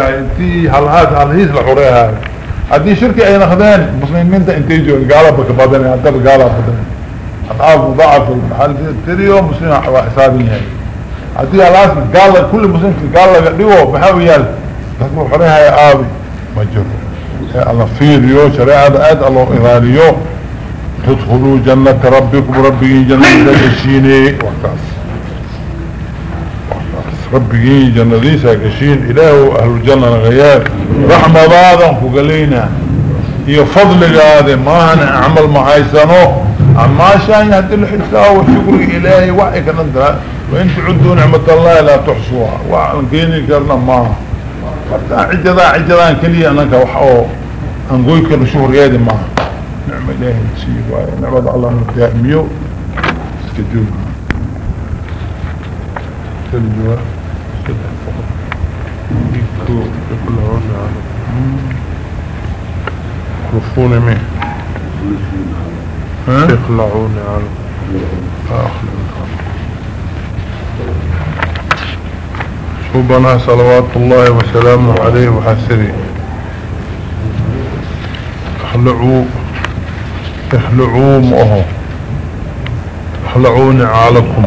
انتي هل هذا هل هيس لحوريها هذه شركة أي نخدين مسلمين انت انتي جو قالبك بدني انت قالب بدني أضعاف مضاعف المحل تريو مسلمين حسابين هاي هذه الاسم قال كل مسلم في قال لك ديوه بحاويال تقول حريها يا آبي. مجر الله فيريو شريعة آد الله إغاليو تدخلوا جنة ربكم ربي جنة كشيني وقاس ربي جنة ليسا كشين إله أهل الجنة غيار. رحمة بعضا فقلينا. هي فضل هذا ما هنا أعمل معايسانو أما شان يهد الحساء والشكر إلهي وحي كننتها وإن تعدوا نعمة الله لا تحصوها. وعنقيني كرنا ما. فرتا عجدا عجدا كليا أنك وحاو أنقوي كل شهر يدي ما. نعم إلهي تسيب نعمة الله نتياميو سكجوب تلجوا. يكو على كفون مي يقلعون على آخر صوبنا صلوات الله وسلامه عليه وحسره اخلعوا اخلعوا مؤه اخلعوا نعالكم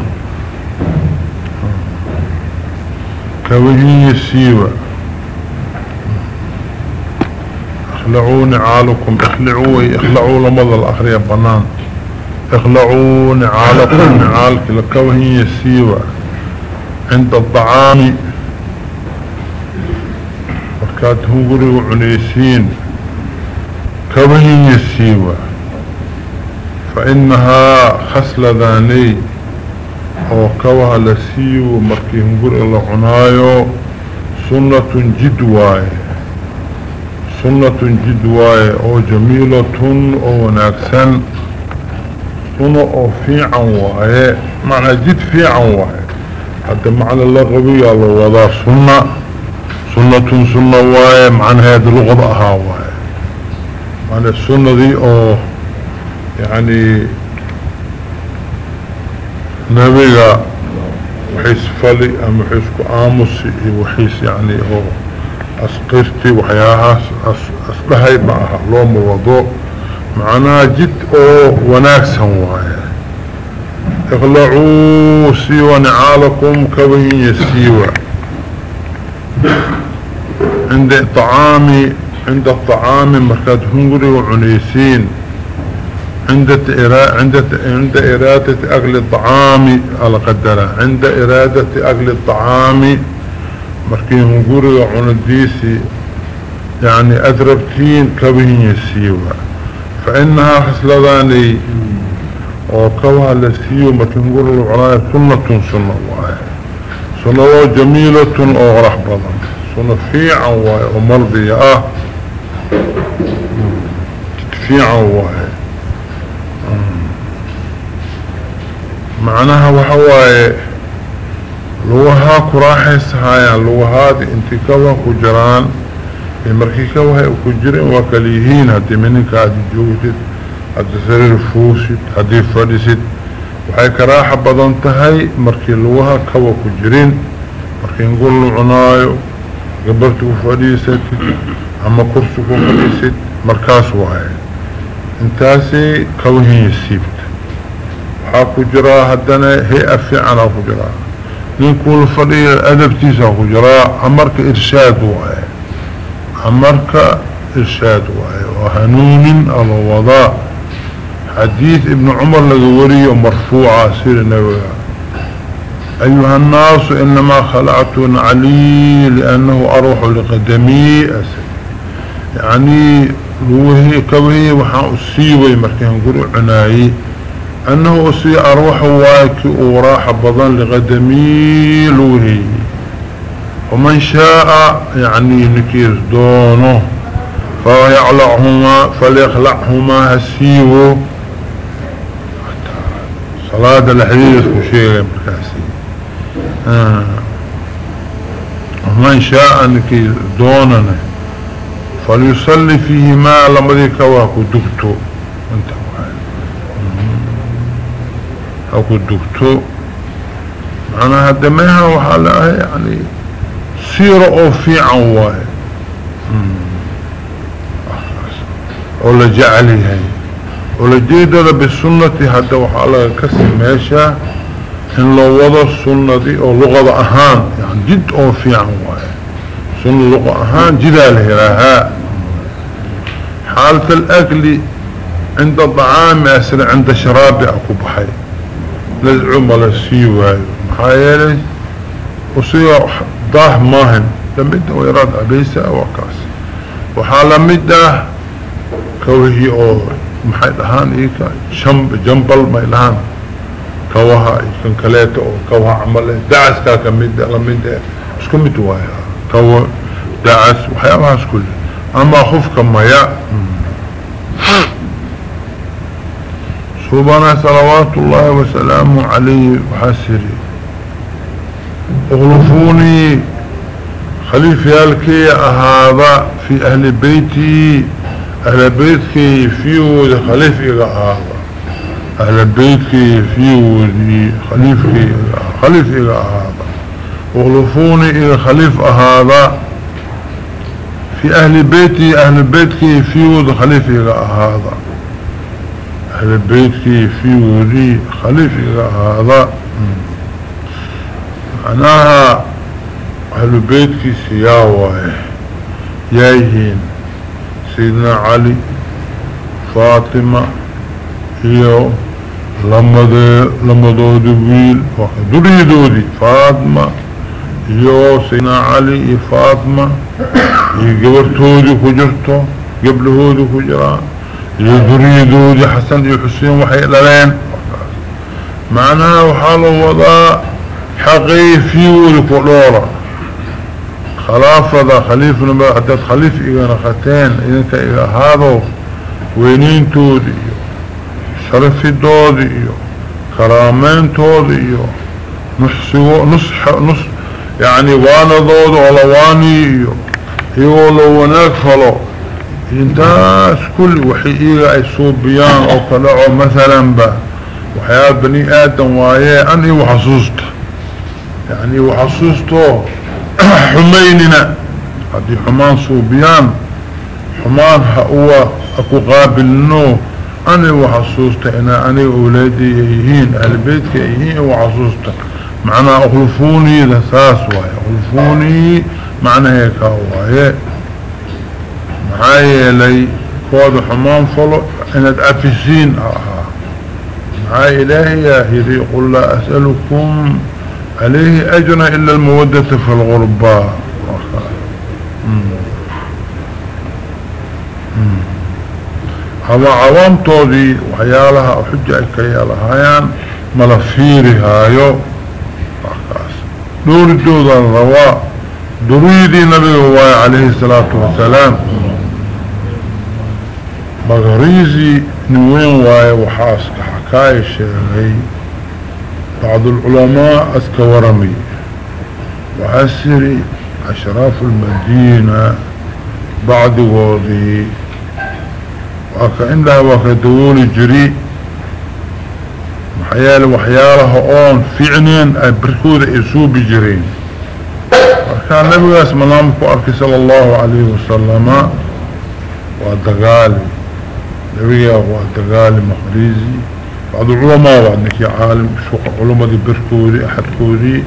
كوهي السيوة. اخلعوا نعالكم اخلعوا اخلعوا لمضى الاخرية بنان. اخلعوا نعالكم نعالك لكوهي السيوة عند الطعام مركات هنقري وعنيسين. كوهي السيوة فإنها خسل ذاني. أو كوها لسيو مركي هنقري الله عنايو سنة جدواي. سنة جدواي أو جميلة أو ناكسن. سنة أو فيعا واي معنى جد فيعا واي حتى معنى اللغوية الله وضع سنة. سنة سنة واي معنى هذا اللغة أها معنى السنة دي أو يعني نبيغا وحيس فلي أم وحيس كآمسي وحيس يعني هو اسقرتي وحياها اسلحي معها. لوم الوضوء معناها جد أو وناكسا واي اغلعوا سيوى نعالكم كوهي سيوى عند الطعام عند الطعام مركز هنغري وعنيسين. عند عند عند إرادة أكل الطعام على قدرة. عند إرادة أكل الطعام مركين هنغري وعنديسي يعني أذربتين كوهي سيوى فإنها خسلذاني وكوها لسيو متنقر العلاية سنة سنة واحد سنة جميلة بضن سنة فيعا واحد ومرضية آه فيعا واحد معناها وحواي لوها كراحيس هايا لوها دي انت كوها كجران المركي كوها كجرين وكليهين هدي منك هدي جوجد هدي سرير فوسد هدي فردسد وحي كراحة بضانتهاي مركي لوها كوا كجرين. مركي نقول له عنايو قبرتو فردسد أما كرسكو فردسد مركاس وهاي انتاسي كوهي يسيبت وحاكو جرا هدنا هي افعنا كو جرا نقول فريق الادب تيسا جرا عمرك إرشاد وهاي عمرك إرشاد وهاي وهنون الوضاء. حديث ابن عمر لغوري مرفوع سير النبي أيها الناس إنما خلعتون علي لأنه أروح لقدمي أسر يعني لوهي كوهي وحا أسيوي مركان قروا عناي. أنه أسي أروح واكي وراح بضان لقدمي لوهي. ومن شاء يعني نكير دونه فيعلعهما فليخلعهما هسيوه صلاة الحديث وشيء مركاسي آه. ومن شاء انك دوننا فليصلي فيهما لما ذيك واكو دكتو انت. أكو دكتو معناها دميها وحالها يعني سيرة أو في عنواي ولا هاي ولا جيدة بالسنة حتى وحالا كسي ماشا. إن لو وضع السنة دي أو لغة أهان. يعني جد أو في عنواي سنة لغة أهان جدا لها حالة الأكل عند الطعام اسر عند شراب أكو بحي. للعم ولا سيواي محايلة وصيغ ضاه ماهن. لمدة ويراد أبيسة وكاس وحالا مدة كوهي أو محايد هان إيكا شمب جنبل ميلان. كوها كان كليته أو كوها عمله دعس كاكا مدة لمدة. اسكو متوايا؟ كوه دعس وحيالها اسكل أما خفك مياه سبحانه صلوات الله وسلامه عليه وحسره. اغلفوني خليفة الكي هذا في أهل بيتي. أهل بيتك فيه خليفة هذا أهل بيتك فيه خليفة خليفة هذا اغلفوني إلى خليفة هذا في أهل بيتي. أهل بيتك فيه خليفة هذا أهل البيت كي في ولي خليفة هذا. معناها أهل البيت كي سياوة يايهين سيدنا علي فاطمة هيو لما دي لما دودي ويل دوري دودي فاطمة هيو سيدنا علي فاطمة يقبرتودي كجرتو قبل هودي كجران يدري دودي حسن دي حسين وحي للين معناها وحاله وضاء حقي في ولكولورا خلافة ذا خليفة نبا عدد خليفة إيغانا ختين إذنك إيغا هذا وينين تودي شرف دودي كرامين تودي نص نصح نص يعني وأنا دود ولا واني يقولوا وناك انتاس كل وحي اي صوبيان أو طلعوا مثلا با. وحياة بني آدم وآية أني وحصوصت يعني وحصوصته حميننا. هذه حمان صوبيان. حمان هو أكو قابل نو. أني وحصوصت إنا أني أولادي يهين. أهل بيتك يهين وحصوصت معنى أخلفوني لساس وآية. أخلفوني معنى هيك معايا لي كواد حمام فلو إنت افسين أها معايا الهي يا هيري قل لا أسألكم عليه اجر إلا المودة في الغربة. هذا عوام طودي وحيالها أو حجة كيالها ملفيري هايو دور الجوضة الرواء دريدي نبي عليه الصلاة والسلام. مغريزي نوين واي وحاسك حكاية شيئي بعض العلماء أسكورمي. وعسري أشراف المدينة. بعد وضي وكأنها وكدول جري. محيال وحيالها أون فعنين بركود اسو بجرين وكان نبي اسم الله صلى الله عليه وسلم. ودقالي نبيه هو تقالي مخريزي بعض العلماء وعنك يا عالم سوق علماء دي بركودي أحد كودي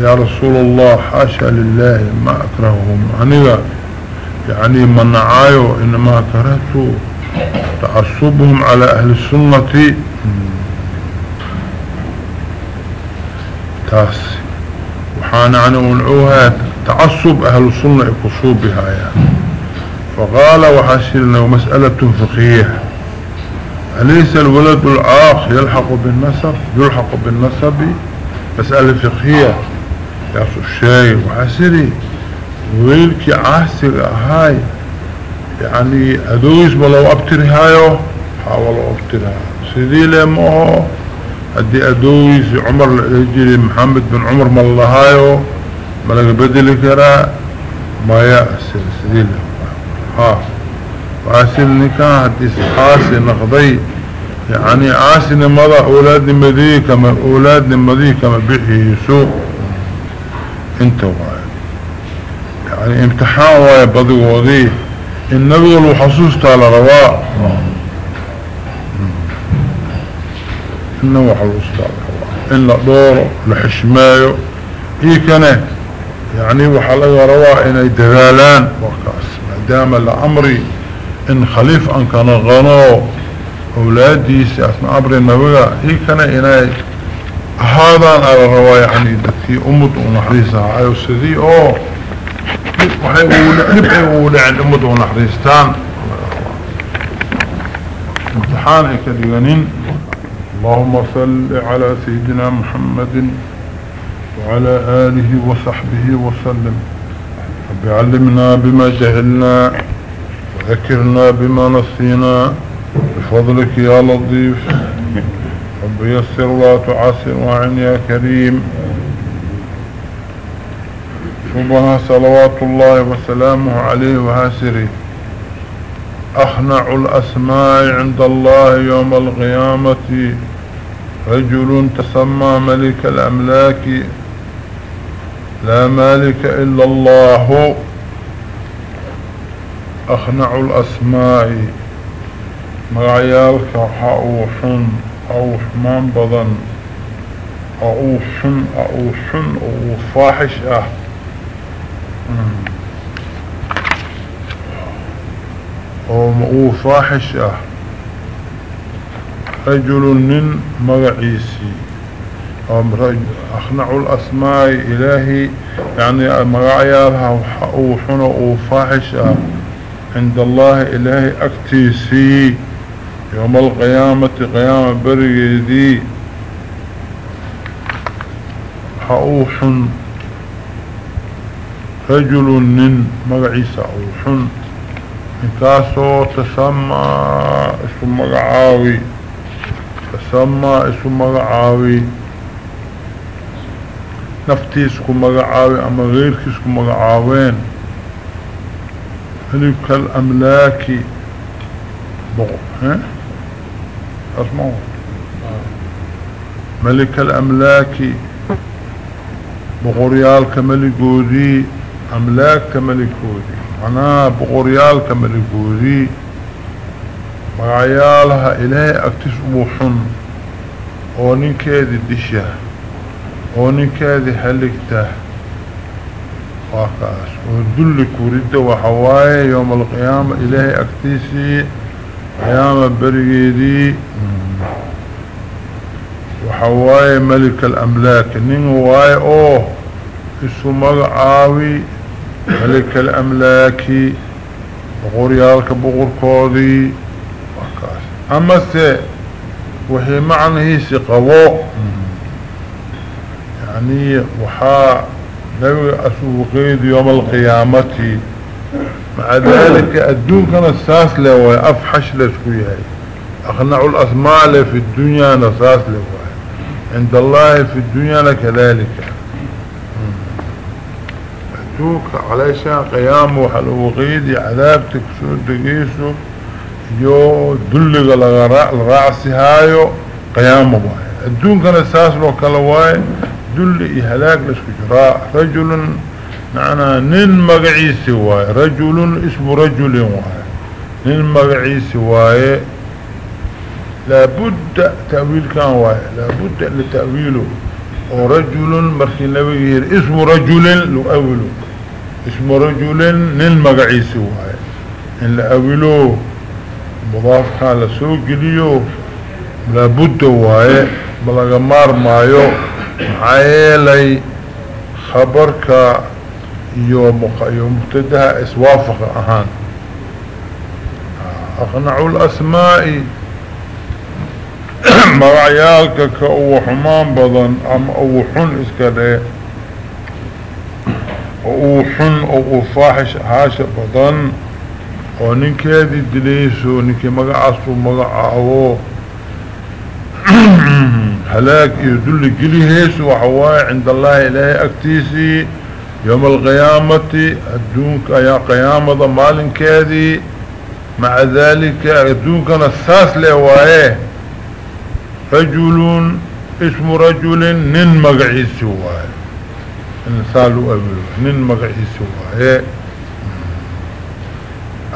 يا رسول الله حاشا لله ما أكرههم. عنيا يعني من نعايو إنما كرهت تعصبهم على أهل السنة. تاس. وحانا عنه ونعوها تعصب أهل السنة يقصوا بها يعني. فقال وحاشرنا مسألة فقهية أليس الولد العاق يلحق بالنسب؟ يلحق بالنسب؟ مسألة فقهية. يا الشيء وحاسري ويلك عاسر هاي؟ يعني أدويس بلو أبتر هايو؟ حاولوا أبترها سيدي لموه هدي أدويس عمر الهجري محمد بن عمر مالهايو ملك بدل كرا؟ ما يأسر سيدي لموه ها. وعاسل نكاح هدي سحاسي نقضي يعني عاسل مضى أولاد نمذي كما أولاد نمذي كما بحي سوء انت وعي يعني امتحان واي بدقودي النبي الوحسوس تعالى رواء. إنه وحلوس تعالى رواء. إن دور لحشمايو. إيه كان يعني وحلق رواء إن دغالان وقاس دام الأمر إن خليف أن كان غنو أولادي سأثناء أمر النبي إيه كان إنه هذا على الرواية أمد ونحريسها عيو سدي أوه waxay dhibay uu dhaceen ummad oo naxariistaan imtixaan ay ka dhiganin اللهم صل على سيدنا محمد وعلى آله وصحبه وسلم. رب علمنا بما جهلنا وذكرنا بما نسينا بفضلك يا لطيف. رب يسر ولا تعسر وعن يا كريم. شبها صلوات الله وسلامه عليه وهاسره أخنع الأسماء عند الله يوم القيامة. رجل تسمى ملك الأملاك. لا مالك إلا الله. أخنع الأسماء. مغيالك حأوح أو حمان بضن. أوح أوح أو فاحش أه. oo faaxish ah rajulu nin امرج اخنع الأسماء إلهي يعني مغاعيها وحنا وفاحشة. عند الله إلهي أكتسي. يوم القيامة قيامة بريدي. حقوحن رجل من مرعيس حقوحن انتاسو تسمى اسم مرعاوي تسمى اسم مرعاوي نفتي اسم مقعاوي اما غيرك اسم مقعاوين ملك الاملاك بغو ها اسمعوا ملك الاملاك بغوريالك ملكودي أملاك كملكودي معناها بغريال كملكودي مغايالها إلهي أكتسبوا حن وننكادي حلقته واقعس ودلك ورده وحواي يوم القيامة إلهي أكتسي قيامة بريدي. وحواي ملك الأملاك. نين واي أوه إسو مغعاوي ملك الأملاكي. بغوريالك بغور كودي. أما سي وهي معنى قضاء يعني وحا نبي أسوقيد يوم القيامة. مع ذلك الدون كان الساس له ويأفحش لسكوية أخنع الأسماء له في الدنيا نساس له. عند الله في الدنيا كذلك. توك عليشان قيام وحلو غيدي عذابتك سود دقيسو يو دلق الرعسي هايو قيام واي الدون كان أساس لو كالواي دل إهلاك لسكو جراء رجل معنى نين مقعيسي واي رجل اسم رجل واي. نين مقعيسي واي لابد تأويل كان واي لابد لتأويله. ورجل مرخي نبي اسم رجل لو أوله اسم رجل نلمقعيس واي إن لأولو مضاف كان لسوق ليو لابد واي بلغمار مايو. معايلي خبرك يوم مبتدها اسوافق أهان. أقنعوا الأسماء. مغعيالك كأو حمان بضن أم أو حن oo xun oo uu faaxish haasha badan oo ninkeedii dilayso ninkii magacaasuu magacaabo هلاك يدل جليهيس وحواه عند الله إلهي أكتيسي يوم القيامة الدونك يا قيامة مالن كاذي مع ذلك الدونك نساس لهوائه رجل اسم رجل نن مقعي سواه انسالو أبلو نن مقعي سواه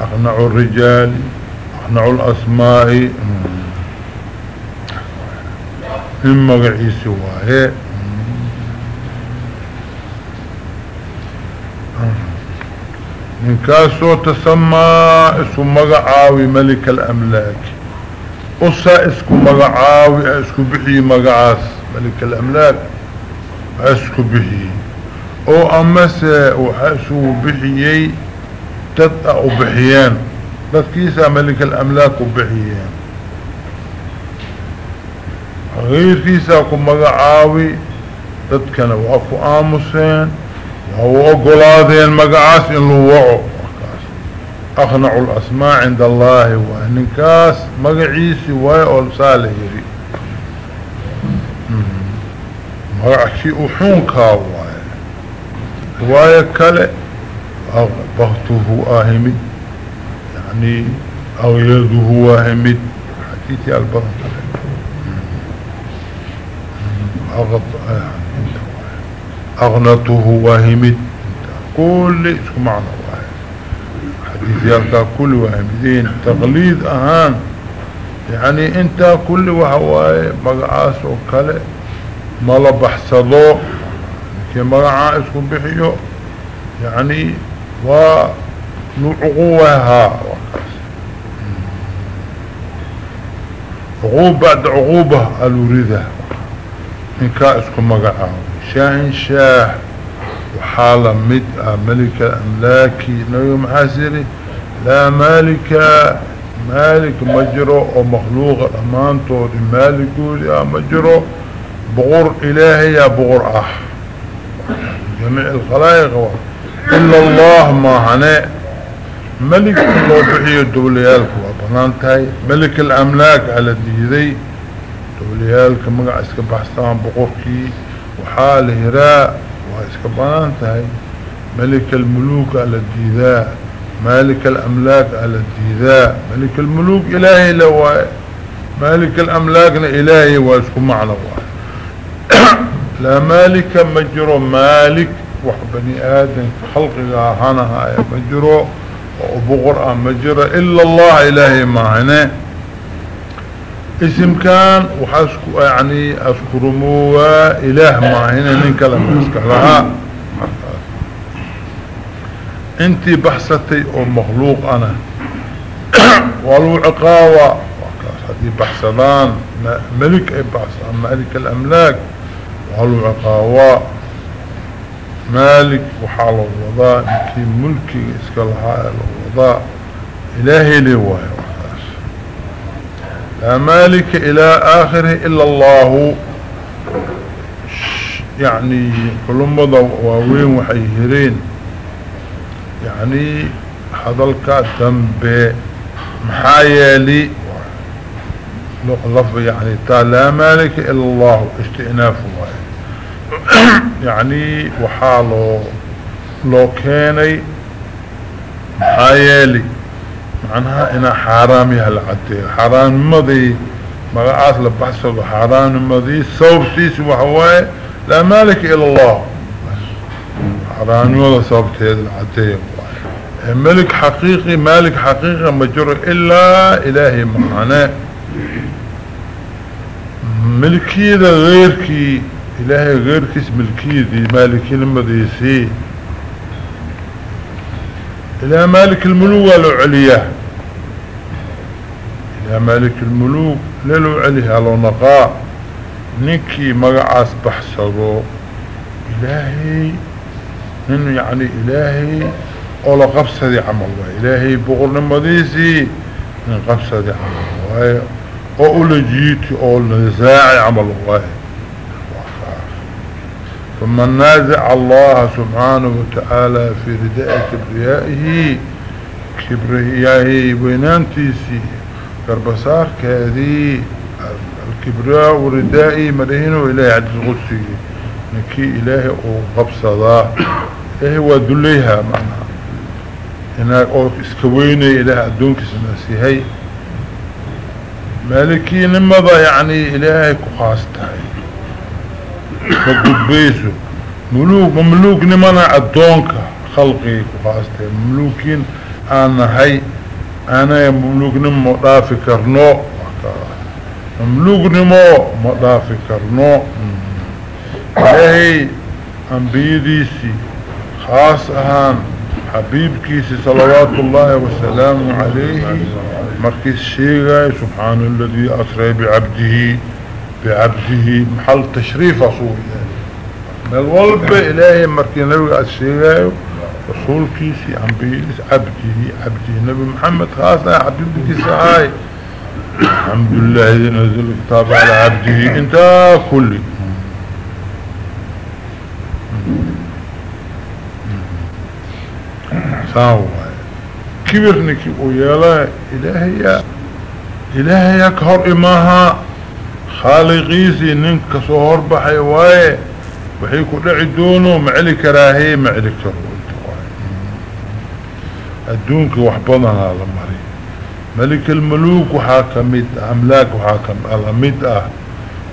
اقنعوا الرجال اقنعوا الأسماء الأسماء. من مقعيس واهي من كاسو تسمى اسم مقعاوي ملك الأملاك أسا اسكو مقعاوي اسكو بحي مقعاس ملك الأملاك اسكو بحي أو امسا وحاسو بحيي تدأ بحيان كيسا ملك الأملاك بحيان غير كيسا كو مقعاوي تدكنا وقفو آمسين وهو أقلادين مقعاس إن لوعو أخنع الأسماء عند الله وإنكاس مقعيسي ويقول صالحيري مقعشي أحون كاواي. رواية كالي بغته آهمي. يعني أو يده آهمي. حكيتي البغت أغض أغنته واهمد كل اسكو معنى واحد حديث يالك كل واهمدين تغليد أهان. يعني أنت كل وحواي مقعاس وكالي مالا بحثضو كي مقعا اسكو بحيو يعني ونعقوها عقوب بعد عقوبة الوريدة إنكا اسكو مقعا شاهن شاه وحالة مدأة ملك الأملاكي نوي محاسري لا مالك مالك مجرو ومخلوق الأمان طول مالك يا مجرو بغور إلهي يا بغور أح جميع الخلائق إلا الله ما هناء ملك الله بحي الدوليالك وبنانتهي ملك الأملاك على ديدي دوليالك مقعسك بحثان بغوركي وحال هراء واسكبانتهي ملك الملوك على الديداء مالك الأملاك على الديداء ملك الملوك إلهي لو مالك الأملاك إلهي واسكو معنى لا مالك مجرو مالك وحبني آدم خلق هاي مجرو وبغر مجرى إلا الله إلهي معنا اسم كان وحاسكو يعني أذكرموا إله ما هنا ننك لما اسكرها انتي بحثتي أو مخلوق أنا. والو عقاوة هذه بحثان ملك أي بحثان ملك الأملاك. والو عقاوة مالك وحال الوضاء كي ملكي إسكالها الوضاء. إلهي لي لا مالك إلى آخره إلا الله. يعني كل مضى واوين وحيهرين. يعني حضلك ذنب محايلي. لفظ يعني لا مالك إلا الله. استئناف يعني وحاله لو كاني محايلي. معناها أنا حرامي هالعدي حرام مضي. مقاعات لبحثه. حرام مضي. صوبتيس وحواي لا مالك إلا الله. حرام ولا صوبتي هذا العدي. ملك حقيقي مالك حقيقي مجر إلا إلهي معناه ملكي ذا غيركي. إلهي غيركي ملكي ذي. مالكي المضيسي إلى مالك الملوك لو إلى مالك الملوك لو عليها لو نقاء نكي مقعاس بحثه إلهي إنه يعني إلهي؟ أولا قبصة دي عمل إلهي بغرنا مديسي من قبصة دي عمل أولا جيتي أولا نزاعي عمل الله. ثم نازع الله سبحانه وتعالى في رداء كبريائه. كبريائه وينانتيسي كربسار كهذه الكبراء وردائي مرهنه إلهي عدد غسي نكي إلهي وغبصة ذا إلهي ودليها معنى هناك إسكويني إلهي أدونك سنسيهي مالكي لماذا يعني إلهي كخاستهي فقبيسو ملوك مملوك نمانا عدونك خلقي كخاستهي مملوكين أنا هاي أنا مملوك نمو دافي كرنو. مملوك نمو مضافي كرنو. إلهي أنبيديسي خاص أهان حبيب كيسي صلوات الله وسلامه عليه مركز شيغا سبحان الذي أسرى بعبده بعبده محل تشريف رسول من الولب إلهي مركز نبي الشيغا رسول كيسي أنبيديس عبده عبده نبي محمد خاصة حبيب كيسي هاي الحمد لله الذي نزل الكتاب على عبده. انت كل. ساوى كبرنك ويالا إلهي إلهي يكهر إماها. خالقيسي ننك صهر بحيواي وحي كل عدونه معلي كراهي معلي كرهو الدونك وحبنا هذا مريم ملك الملوك وحاكمت أملاك وحاكم الأمد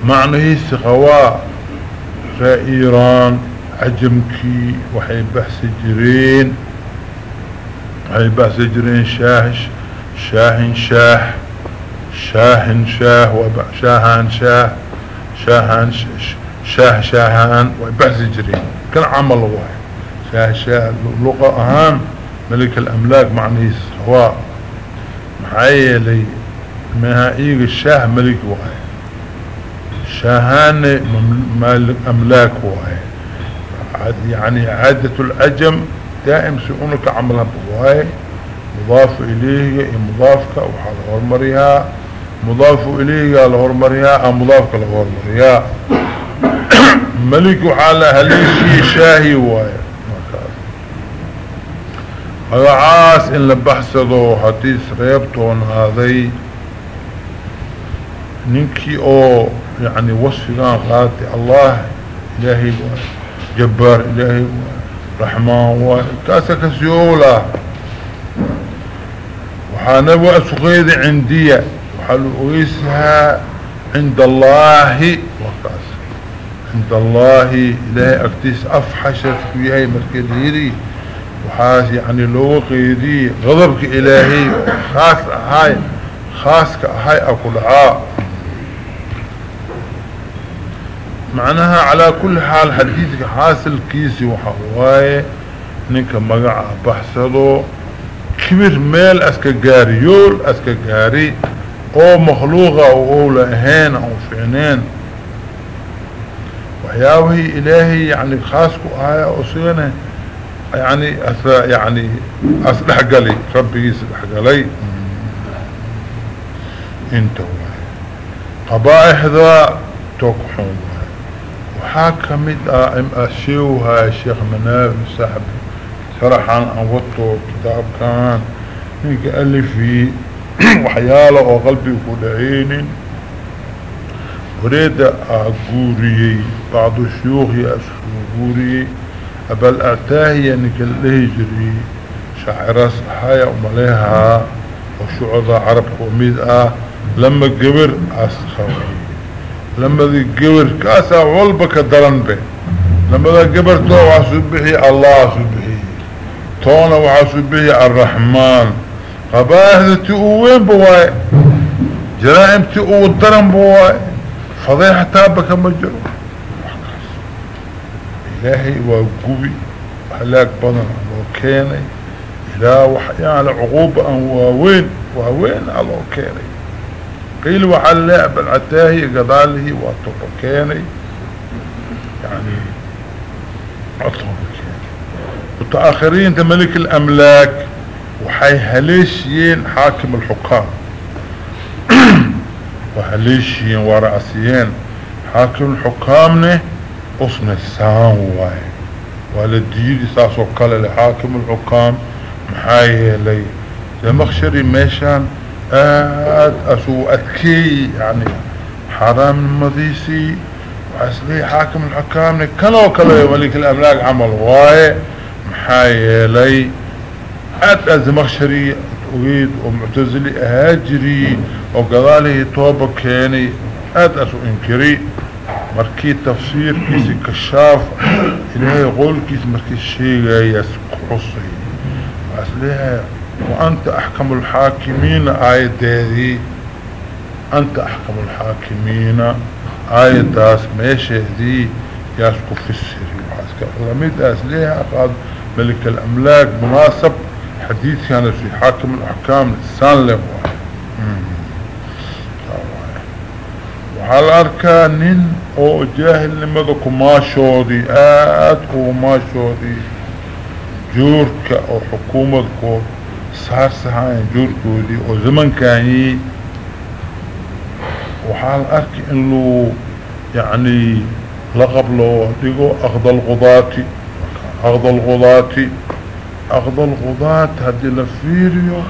معنى سخواء رائيران عجمكي وحي بحث جرين. وحي بحث جرين شاهش شاهن شاه شاهن شاه وشاهن شاه شاهن شاه شاهان وبحث جرين. كان عمل واحد. شاه شاه لغة أهم. ملك الأملاك معنى سخواء محايلي ما ايق الشاه ملك وهي شاهان مالك أملاك وهي يعني عادة العجم دائم سيقولك عملها بوهي مضاف إليه مضافك وحال هرمريها مضاف إليه قال هرمريها مضافك لهرمريها ملك وحال هليشي شاهي وهي in la baxsado haddii reebtoon هذي. ninkii oo يعني وصفقان قاتي الله إلهي جبار إلهي رحمن كاسا كسيولة وحانبوا أسقيد عندي وحلو عند الله وكاس. عند الله إلهي أكتس أفحشت فيها مركز هيري وحاس يعني لو قيدي غضبك إلهي خاص هاي خاصك هاي أكل عاء معناها على كل حال حديثك حاصل كيسي وحواي نينك مقع بحثدو. كبير ميل اسكا قاري يول اسكا قاري. أو مخلوقة أو لأهين أو فعنين وحياوهي إلهي يعني خاصكو هاي أو سينة. يعني أسا يعني أصلح قلي ربي يصلح قلي. انت قبائح ذا توقحون وحاكمت إم أشيوها يا شيخ مناف صاحب. شرح عن أوطو كتاب كان. هيك ألفي. وحياله وقلبي كدعين أريد أقوري. بعض الشيوخ يأسفوري أبل أعتاهي أنك الليجري شاعر صحايا ومليها وشعوذا عرب وميدأة لما قبر أسخوي لما ذي قبر كاسا والبك درن به. لما ذي قبر تو وعسبحي الله سبحي تونا وعسبحي الرحمن. قبائه تقوين بواي. جرائم تقو الدرن بواي. فضيحة تابك مجرم. إلهي وقوي هلاك بدن وكيني إله وحيان عقوبة ووين ووين على كيني قيل وحلا بالعتاهي قضاله وطبكيني يعني أطبكيني وتآخرين تملك الأملاك وحي هليشيين حاكم الحكام. وهليشيين ورأسيين حاكم الحكامنه أصن السام واي. والديدي ساسو قال لحاكم الحكام محايا لي. لمخشري ميشان آد أسو أتكي يعني حرام المضيسي وأسلي حاكم الحكام كانوا كانوا ملك الأملاك عمل واي. محايا لي. أد أزمخشري أريد ومعتزلي أهاجري وقضالي توبة كيني. أد أسو إنكري. كيس مركي الشيء يسقصي أصلها وأنت أحكم الحاكمين آية دي أنت أحكم الحاكمين آية داس ماشي دي ياسكو في السري. وحاسك رميد أسليها قاد ملك الأملاك مناسب. حديث كان في حاكم الأحكام لسان له وحال أركان أو جاهل لماذا كما شودي آد كما شودي جورك أو حكومة كو صار سهاين جوركودي أو زمن كاني وحال أركي إنه يعني لقب له ديقو أخذ الغضاة أخذ الغضاة أخذ الغضاة هدي لفيريو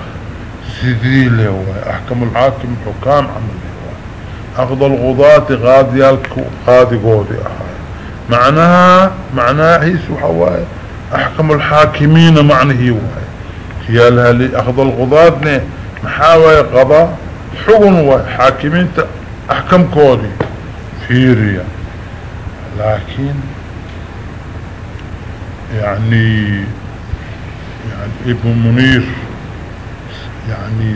سيدي له أحكم الحاكم أخذ الغضاة غادي قاضي قودي معناها معناها هي سوحواي أحكم الحاكمين معنى واي تيالها لي أخذ الغضاة محاوي قضاء حقن حاكمين أحكم كودي. فيريا لكن يعني يعني ابن منير يعني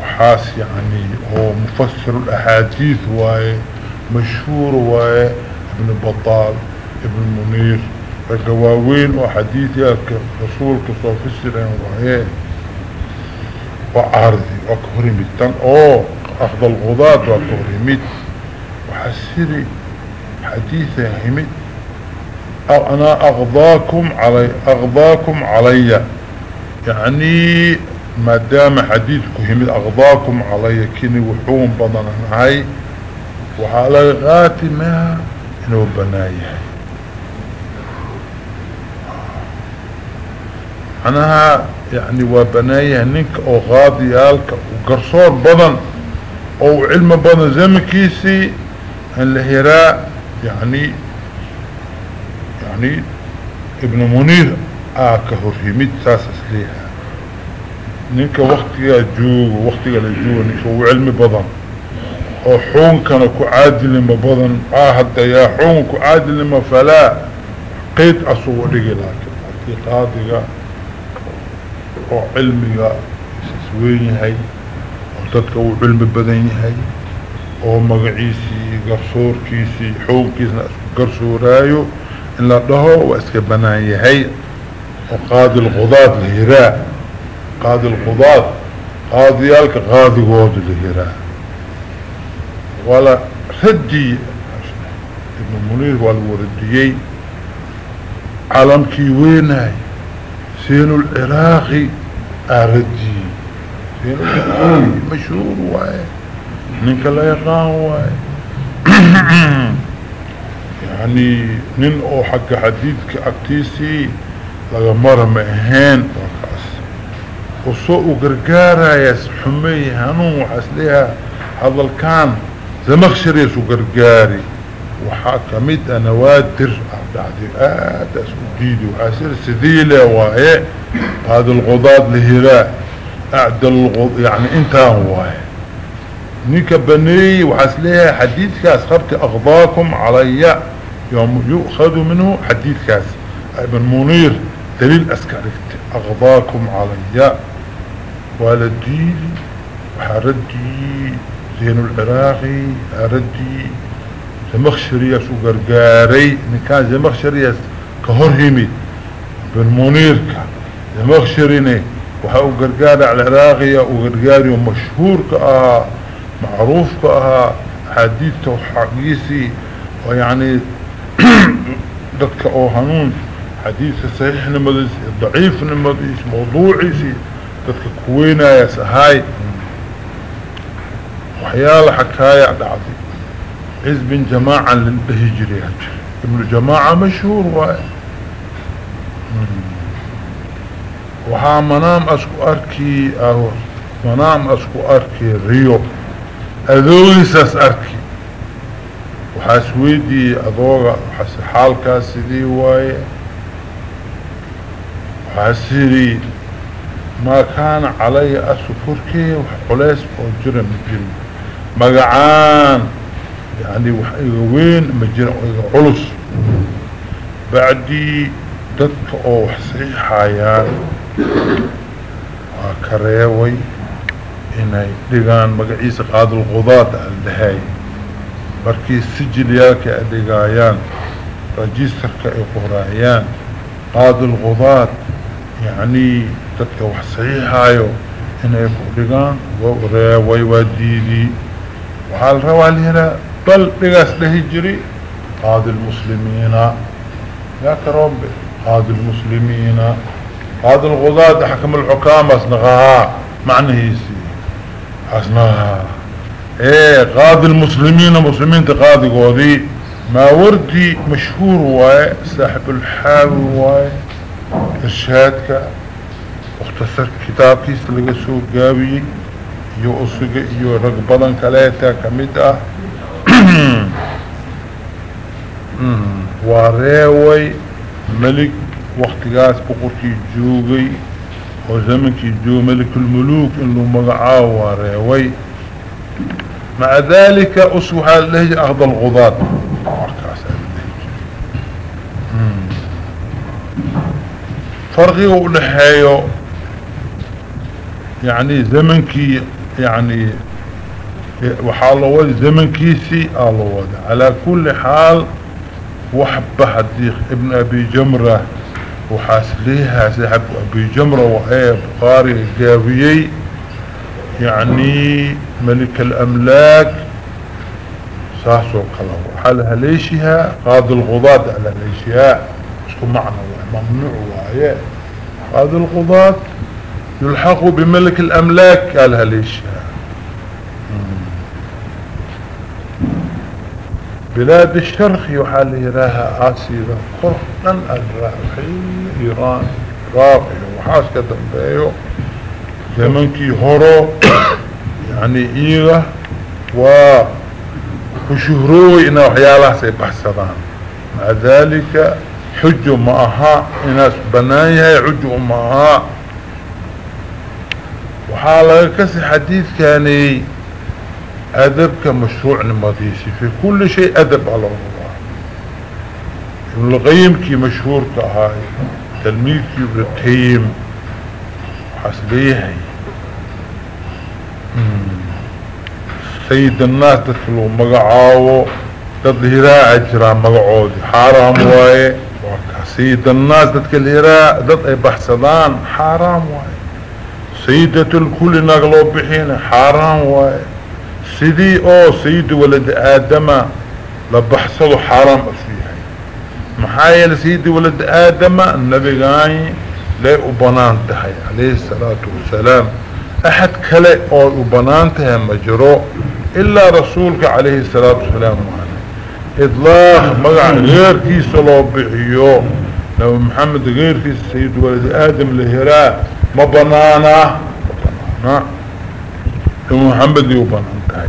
وحاس يعني هو مفسر الأحاديث واي مشهور واي ابن بطال ابن منير. القواوين وحديثي رسول كصوف السرين واي. وعارضي وكهرمي تن أوه أخذ الغضاة وكهرمي وحسيري حديثة همت أو أنا أغضاكم علي أغضاكم علي. يعني ما دام حديثكم همت أغضاكم علي كني وحوم بدنا هاي وعلى غاتي ما إنه بنايه معناها يعني وبنايه نك أو غاضيالك وقرصور بدن أو علم بدن زمكيسي الهراء يعني يعني ابن منير آكه رهيميد ساسس ليها نينك وقتها جوغ وقتها لجوغ نيكو علم بدن أو حون كان كو عادل ما بدن آه حتى يا حون كو عادل ما فلا قيد اصو دغي لكن قاضيga oo cilmiga isweyn yahay oo dadka uu cilmi badan yahay oo magaciisii garsoorkiisii xoogkiisna isku garsooraayo in la dhaho waa lqudaad qaadiyaalka qaadigooda la hiraa wala radiyey ibnu muniir waa lagu radiyey calamkii weynahay سين العراقي أردي سين العراقي مشهور واي ننك لا يقان واي يعني نن حق حديثك اكتيسي لغا مرة وصوء قرقارة يس حمي هنو وحسليها هذا الكان. زمخشر يسو قرقاري وحاكمت نوادر بعد آه ديدي وحاسر سديلة وهي. هذا الغضاض لهراء أعدل الغض يعني إنت هو نيك بني وحسليها حديث كاس. خبت أغضاكم علي. يوم يؤخذ منه حديث كاس. أبن منير دليل أسكاركت أغضاكم علي. والدي وحردي زين العراقي أردي زمخشرية سو قرقاري كان زمخشرية كهرهمي بن منيرك زمخشريني وحاو قرقاري على العراقية وقرقاري ومشهور كأها معروف كأها حديثة وحقيسي ويعني ذاتك أو هنون حديث صحيح نمدس ضعيف نمدس موضوعي سي ذاتك كوينة يا سهاي وحيال حكاية دعضي حزب جماعة للهجري ابن جماعة مشهور واي وها منام اسكو اركي أو منام اسكو اركي ريو اذويساس اركي وحاسويدي اذوغا وحاس حالكا سيدي واي وحاسيري ما كان علي أسفركي وحوليس وجرم الجرم مقعان. يعني وين مجرى علص بعدي ددك أو صحيحايان كريوي إنه دقان مقعيس قاد الغضاة ألدهاي. مركي السجل ياك أدقايان رجيستر كأقرايان قاد الغضاة يعني تتكوح صحيح هايو إنه يكون دقان وريوي وديدي وحال روالي هنا بل دقاس لهجري قاد المسلمين يا كرم قاد المسلمين قاد الغضاة حكم الحكام أصنغها معنى هيسي. أصنغها إيه قاد المسلمين مسلمين تقاضي قوضي. ما وردي مشهور واي صاحب الحال واي. إرشادك اختصر كتاب كيس لغا سوق قابي يو أسوق يو رقبضان كلاتا كميدا واريوي ملك وقتقاس بقركي جوغي وزمنكي جو ملك الملوك إنه مقعاو واريوي. مع ذلك أصبح اللهجة أخذ الغضاة فرقي ولحيو يعني زمنكي يعني وحالة زمن كيسي الله على كل حال وحبة حديق ابن أبي جمرة وحاسليها سحب أبي جمرة وهي بخاري قابيي يعني ملك الأملاك ساسو قلو حالها ليشها قاد الغضاة على ليشها اسكو معنى ممنوع وهي قاد الغضاة يلحقوا بملك الأملاك قالها ليشها بلاد الشرق يحال يراها آسيرا قرقا الراحي إيران راقي وحاس كدنبايو زمنكي هورو يعني إيغا و وشهروي إنه حيالها سيبحثدان مع ذلك حجوا معها إناس بنايها يحجوا معها وحالا كسي حديث كاني أدب كمشروع نمضيسي في كل شيء أدب على الله. ابن القيم كي مشهور كهاي تلميذ كي ابن حسبيهي سيد الناس تدخلوا مقعاو دد هراء اجرى مقعود حرام واي. سيد الناس دد الهراء دد أي بحثدان حرام واي. سيدة الكل نقلوا بحين حرام واي. سيدي أو سيد ولد آدم لبحثوا حرام أسيحي محايا سيدي ولد آدم النبي قاي لا أبنان تهي عليه الصلاة والسلام. أحد كلا أو أبنان تهي مجرو إلا رسولك عليه الصلاة والسلام. إطلاق مقع غير كيس لو بحيو. لو محمد غير كيس سيد ولد آدم لهراء ما بنانا. بنانا. محمد يبنان تهي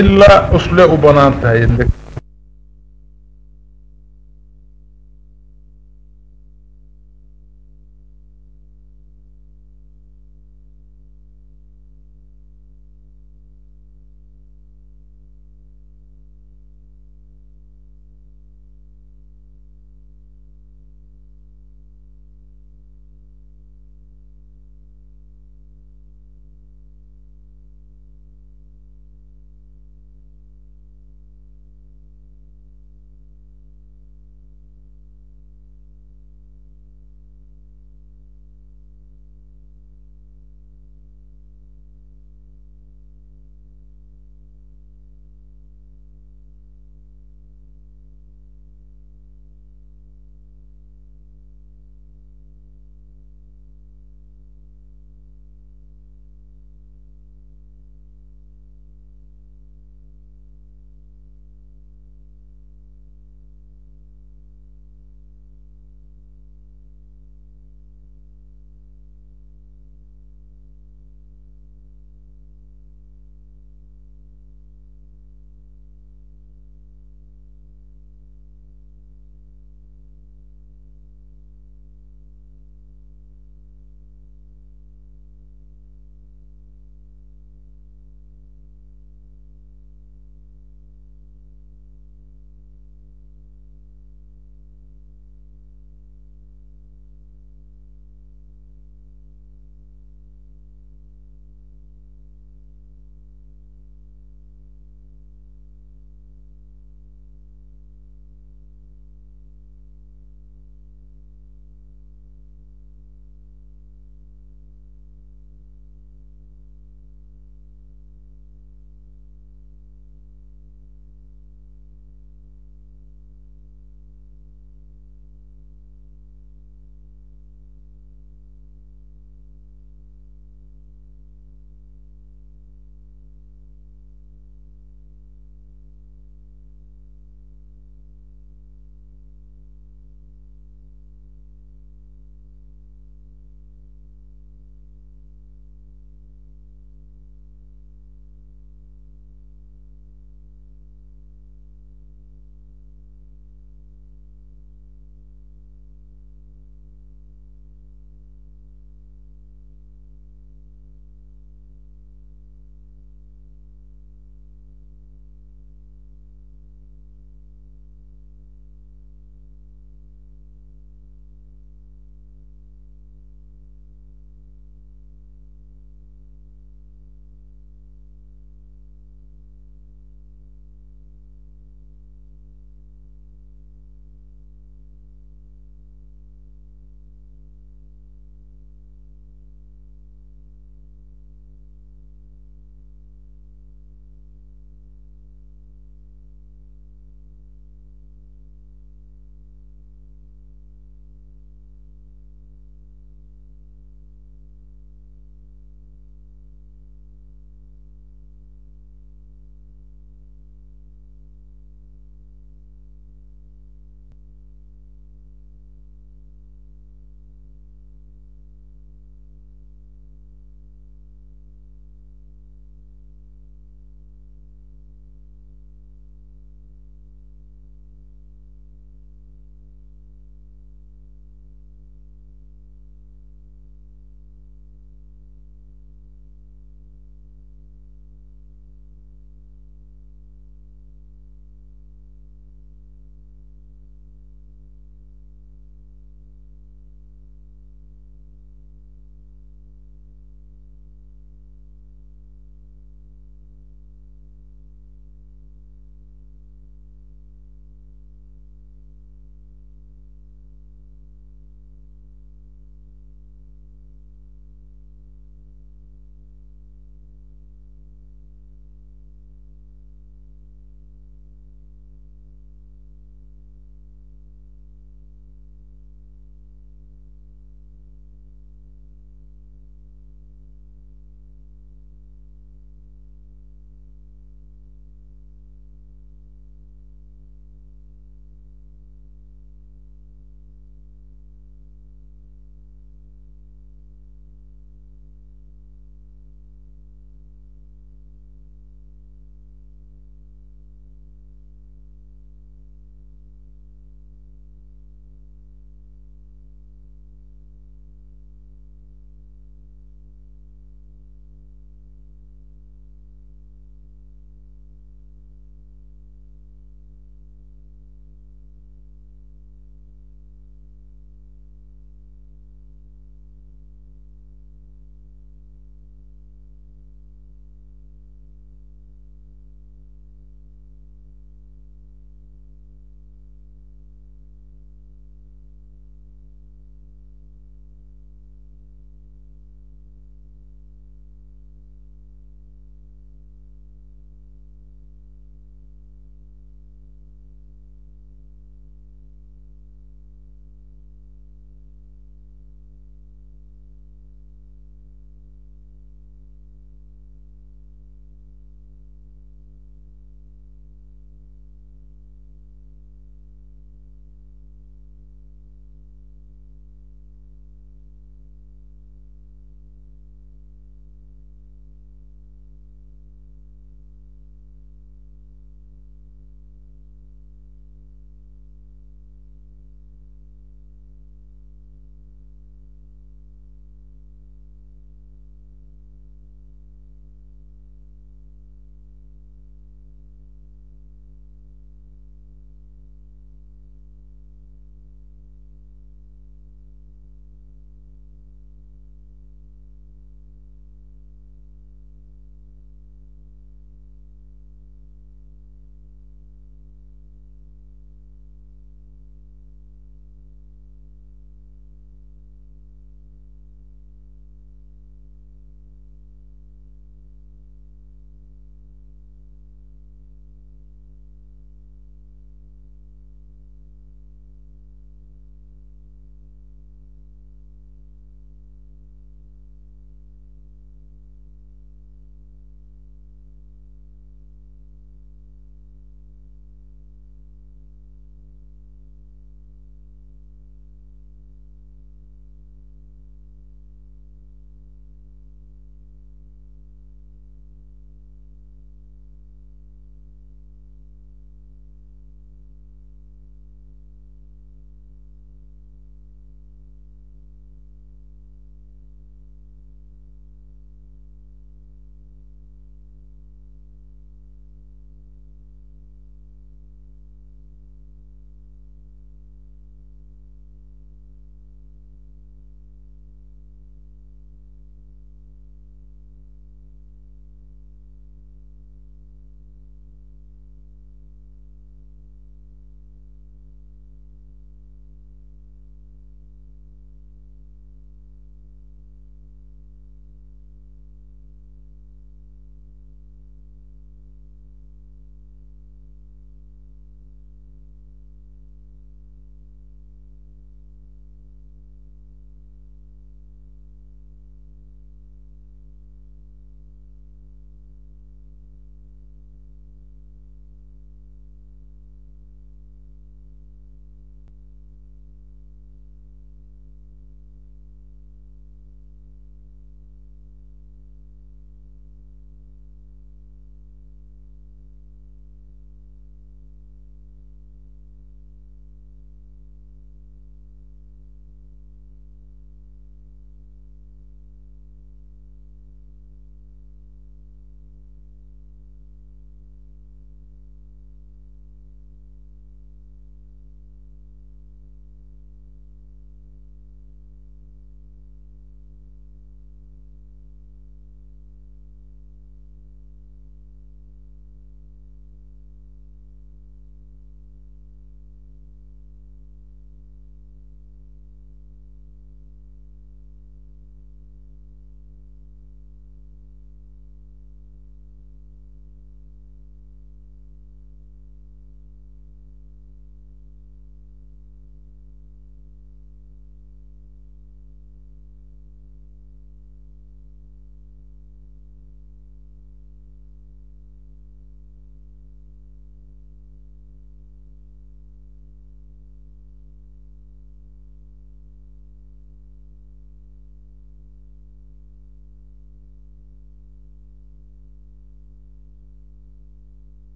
إلا أصلي أبنان تهي